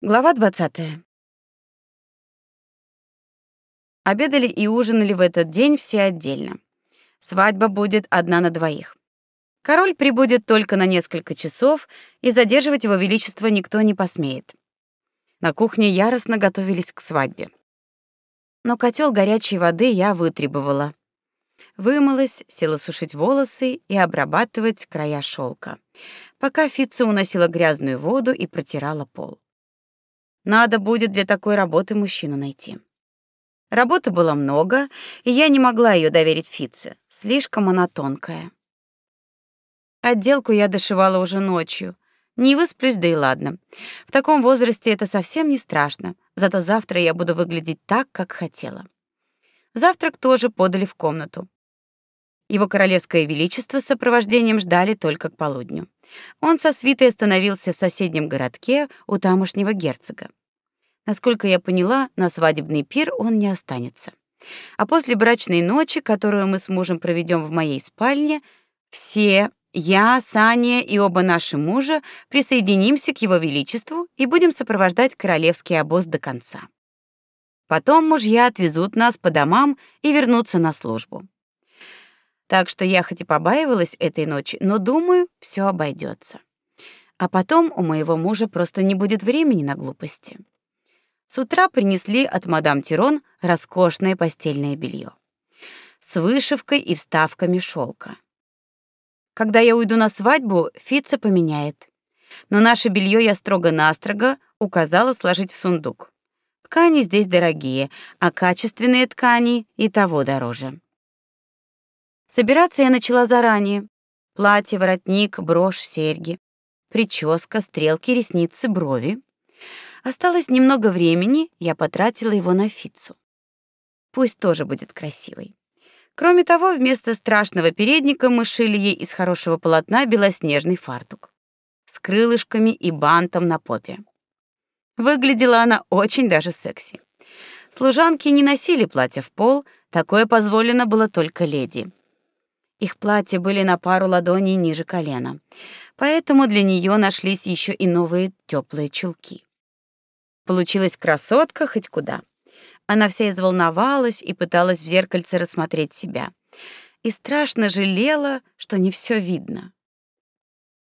Глава 20. Обедали и ужинали в этот день все отдельно. Свадьба будет одна на двоих. Король прибудет только на несколько часов, и задерживать его величество никто не посмеет. На кухне яростно готовились к свадьбе. Но котел горячей воды я вытребовала. Вымылась, села сушить волосы и обрабатывать края шелка, пока Фитца уносила грязную воду и протирала пол. Надо будет для такой работы мужчину найти. Работы было много, и я не могла ее доверить Фице. Слишком она тонкая. Отделку я дошивала уже ночью. Не высплюсь, да и ладно. В таком возрасте это совсем не страшно. Зато завтра я буду выглядеть так, как хотела. Завтрак тоже подали в комнату. Его королевское величество с сопровождением ждали только к полудню. Он со свитой остановился в соседнем городке у тамошнего герцога. Насколько я поняла, на свадебный пир он не останется. А после брачной ночи, которую мы с мужем проведем в моей спальне, все я, Саня и оба наши мужа присоединимся к его величеству и будем сопровождать королевский обоз до конца. Потом мужья отвезут нас по домам и вернутся на службу. Так что я хоть и побаивалась этой ночи, но думаю, все обойдется. А потом у моего мужа просто не будет времени на глупости. С утра принесли от мадам Тирон роскошное постельное белье с вышивкой и вставками шелка. Когда я уйду на свадьбу, Фица поменяет. Но наше белье я строго-настрого указала сложить в сундук. Ткани здесь дорогие, а качественные ткани и того дороже. Собираться я начала заранее. Платье, воротник, брошь, серьги, прическа, стрелки, ресницы, брови. Осталось немного времени, я потратила его на Фицу. Пусть тоже будет красивой. Кроме того, вместо страшного передника мы шили ей из хорошего полотна белоснежный фартук с крылышками и бантом на попе. Выглядела она очень даже секси. Служанки не носили платья в пол, такое позволено было только леди. Их платья были на пару ладоней ниже колена, поэтому для нее нашлись еще и новые теплые чулки. Получилась красотка хоть куда. Она вся изволновалась и пыталась в зеркальце рассмотреть себя. И страшно жалела, что не все видно.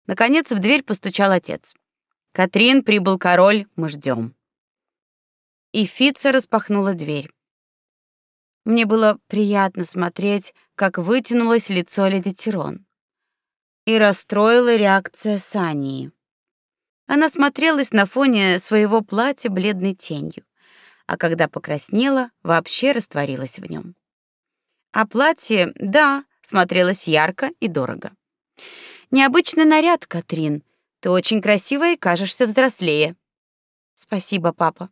Наконец в дверь постучал отец. «Катрин, прибыл король, мы ждем. И Фица распахнула дверь. Мне было приятно смотреть, как вытянулось лицо леди Тирон. И расстроила реакция Сании. Она смотрелась на фоне своего платья бледной тенью, а когда покраснела, вообще растворилась в нем. А платье, да, смотрелось ярко и дорого. Необычный наряд, Катрин. Ты очень красивая и кажешься взрослее. Спасибо, папа.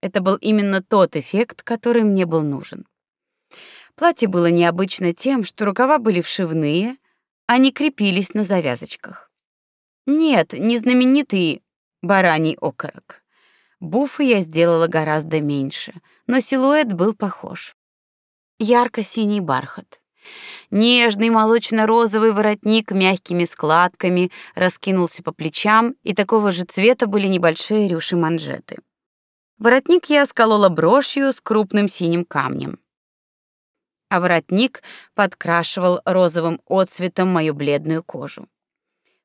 Это был именно тот эффект, который мне был нужен. Платье было необычно тем, что рукава были вшивные, не крепились на завязочках. Нет, не знаменитый бараний окорок. Буфы я сделала гораздо меньше, но силуэт был похож. Ярко-синий бархат. Нежный молочно-розовый воротник мягкими складками раскинулся по плечам, и такого же цвета были небольшие рюши-манжеты. Воротник я сколола брошью с крупным синим камнем. А воротник подкрашивал розовым отцветом мою бледную кожу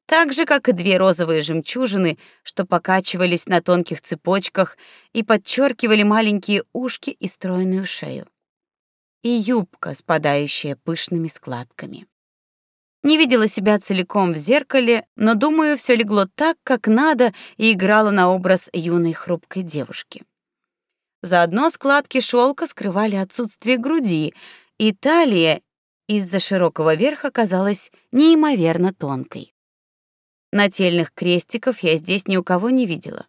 так же, как и две розовые жемчужины, что покачивались на тонких цепочках и подчеркивали маленькие ушки и стройную шею. И юбка, спадающая пышными складками. Не видела себя целиком в зеркале, но, думаю, все легло так, как надо, и играло на образ юной хрупкой девушки. Заодно складки шелка скрывали отсутствие груди, и талия из-за широкого верха казалась неимоверно тонкой. Нательных крестиков я здесь ни у кого не видела.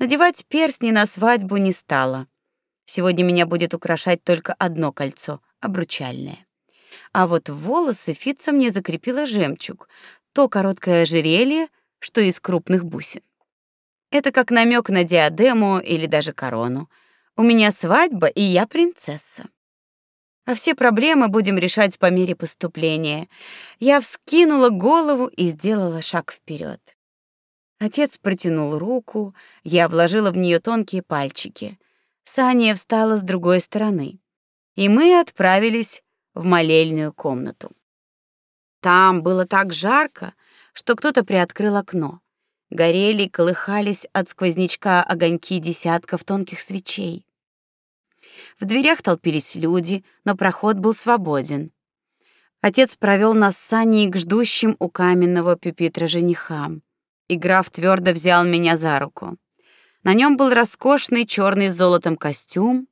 Надевать перстни на свадьбу не стала. Сегодня меня будет украшать только одно кольцо обручальное. А вот в волосы Фица мне закрепила жемчуг, то короткое ожерелье, что из крупных бусин. Это как намек на диадему или даже корону. У меня свадьба, и я принцесса а все проблемы будем решать по мере поступления. Я вскинула голову и сделала шаг вперед. Отец протянул руку, я вложила в нее тонкие пальчики. Саня встала с другой стороны, и мы отправились в молельную комнату. Там было так жарко, что кто-то приоткрыл окно. Горели и колыхались от сквознячка огоньки десятков тонких свечей. В дверях толпились люди, но проход был свободен. Отец провел нас с Саней к ждущим у каменного пюпитра женихам. И граф твердо взял меня за руку. На нем был роскошный черный с золотом костюм,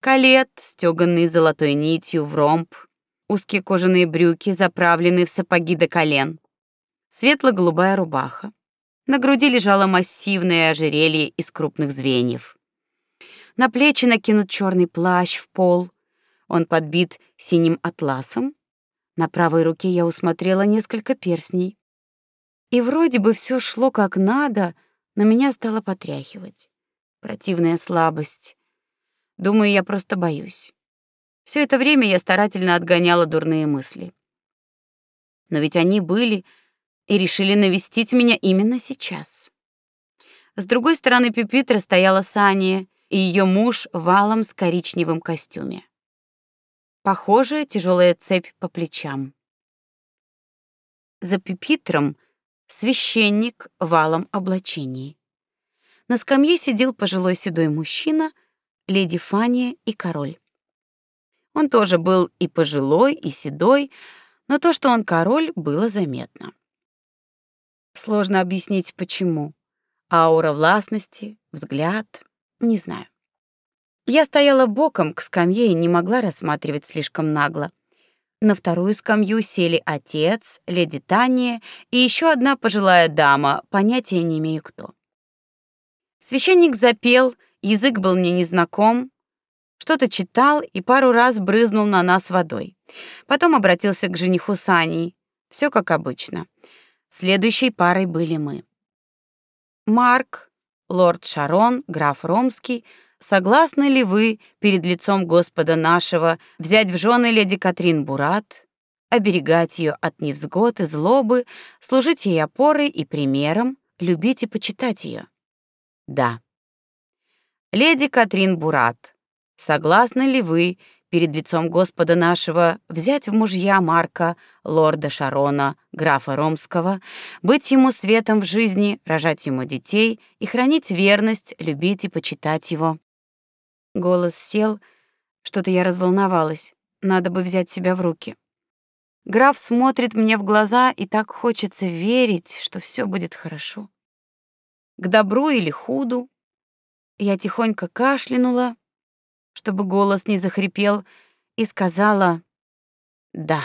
калет, стеганный золотой нитью в ромб, узкие кожаные брюки, заправленные в сапоги до колен, светло-голубая рубаха. На груди лежало массивное ожерелье из крупных звеньев. На плечи накинут черный плащ в пол. Он подбит синим атласом. На правой руке я усмотрела несколько перстней. И вроде бы все шло как надо, но меня стало потряхивать. Противная слабость. Думаю, я просто боюсь. Все это время я старательно отгоняла дурные мысли. Но ведь они были и решили навестить меня именно сейчас. С другой стороны пюпитра стояла Сания и ее муж валом с коричневым костюме. Похожая тяжелая цепь по плечам. За пюпитром священник в валом облачении. На скамье сидел пожилой седой мужчина, леди Фания и король. Он тоже был и пожилой, и седой, но то, что он король, было заметно. Сложно объяснить почему. Аура властности, взгляд, не знаю. Я стояла боком к скамье и не могла рассматривать слишком нагло. На вторую скамью сели отец, леди Таня и еще одна пожилая дама, понятия не имею кто. Священник запел, язык был мне незнаком, что-то читал и пару раз брызнул на нас водой. Потом обратился к жениху Сани. Все как обычно. Следующей парой были мы. Марк, лорд Шарон, граф Ромский, согласны ли вы перед лицом Господа нашего взять в жены леди Катрин Бурат, оберегать ее от невзгод и злобы, служить ей опорой и примером, любить и почитать ее? Да. Леди Катрин Бурат, согласны ли вы перед лицом Господа нашего взять в мужья Марка, лорда Шарона, графа Ромского, быть ему светом в жизни, рожать ему детей и хранить верность, любить и почитать его. Голос сел, что-то я разволновалась. Надо бы взять себя в руки. Граф смотрит мне в глаза, и так хочется верить, что все будет хорошо. К добру или худу. Я тихонько кашлянула, чтобы голос не захрипел, и сказала «да».